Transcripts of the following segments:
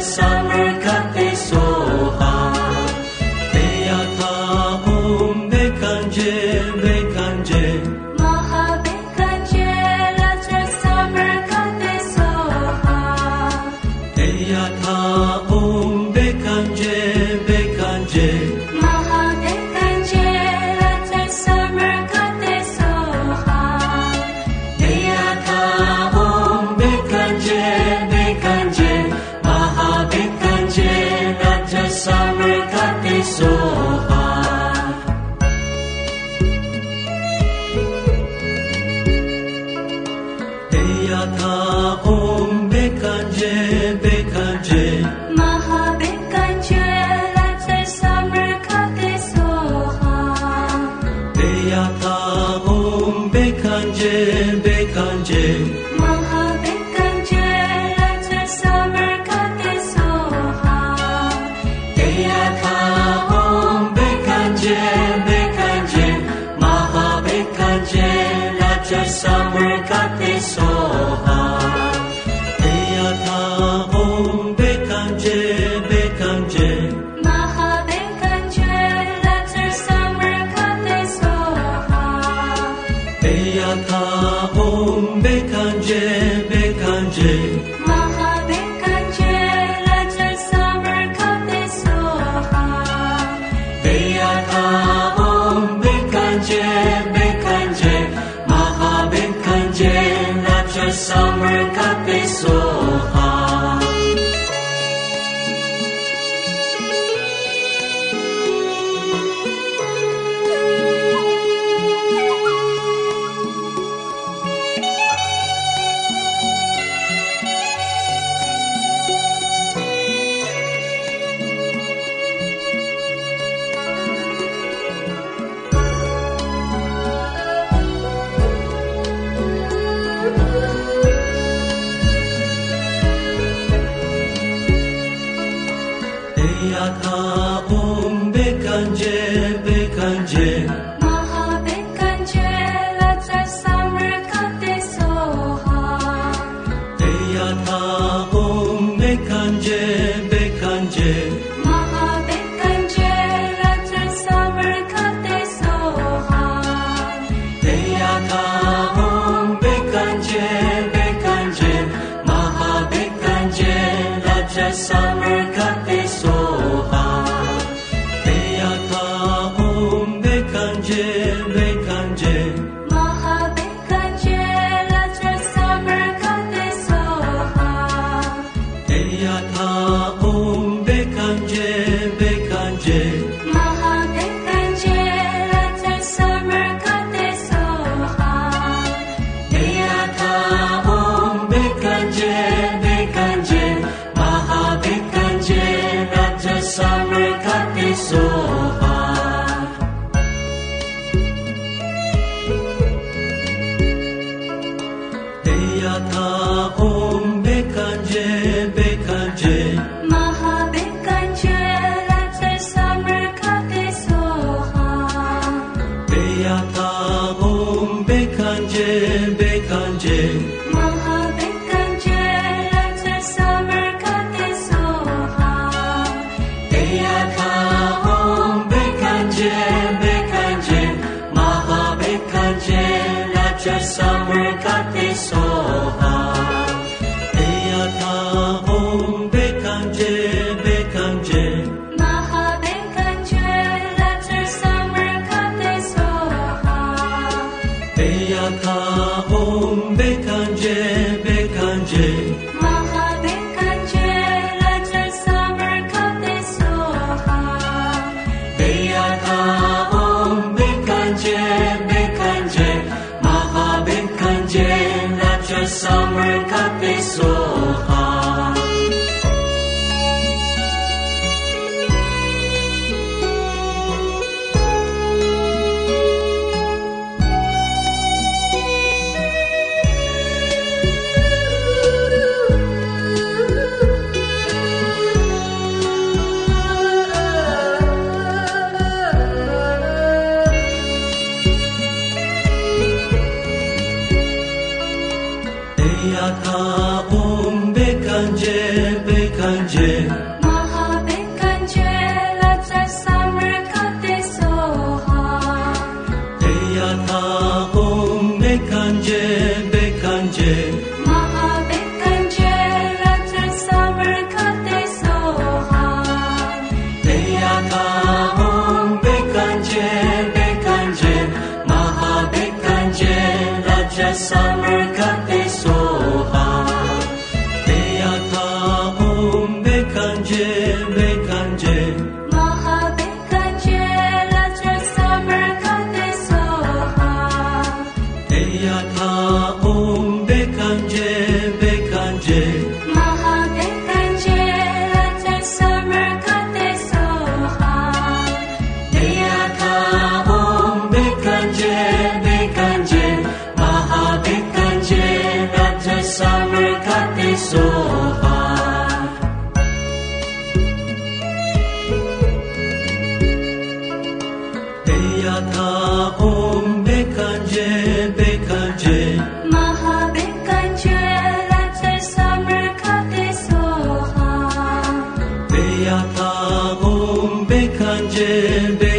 so akaombe yata bombe kanjebe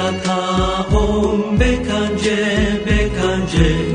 yatağa om bekanje bekanje.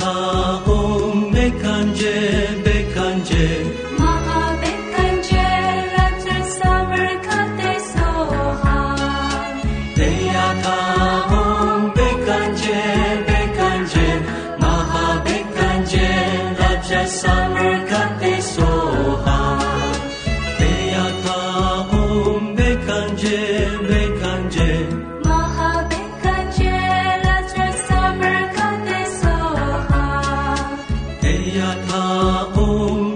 Ta Om Mekanjee. tha ôm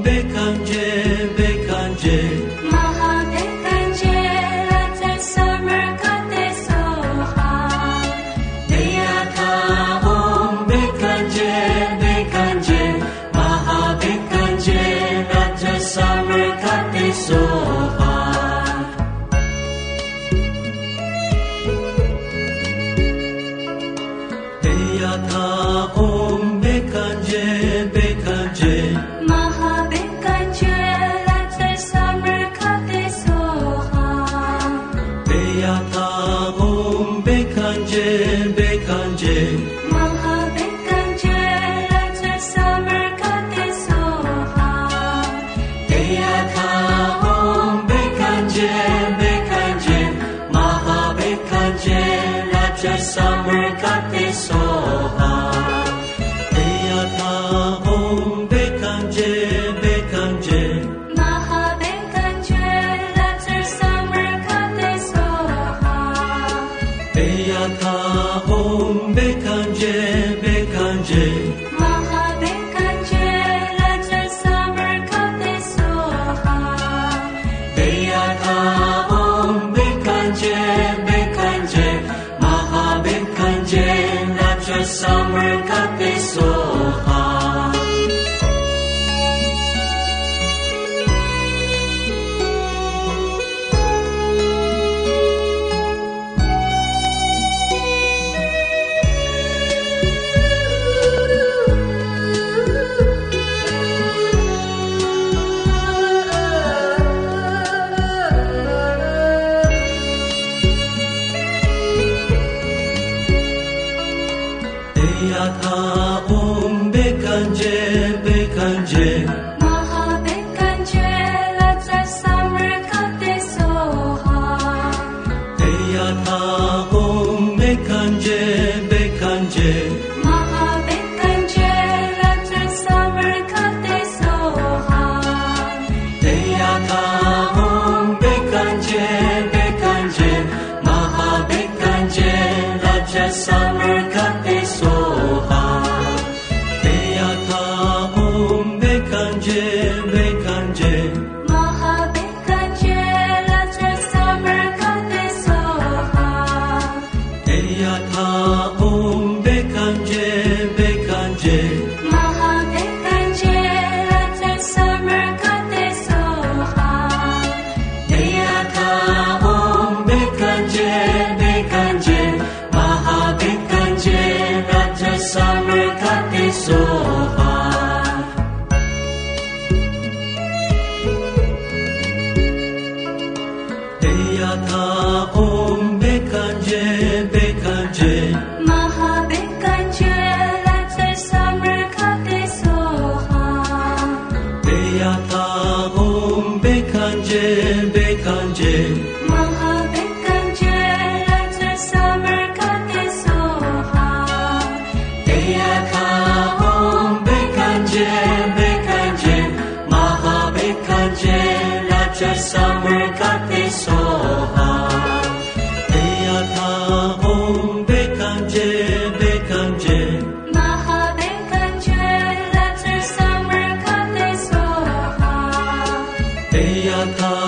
donde bekancı bekancı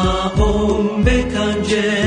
Nahum Betanjel.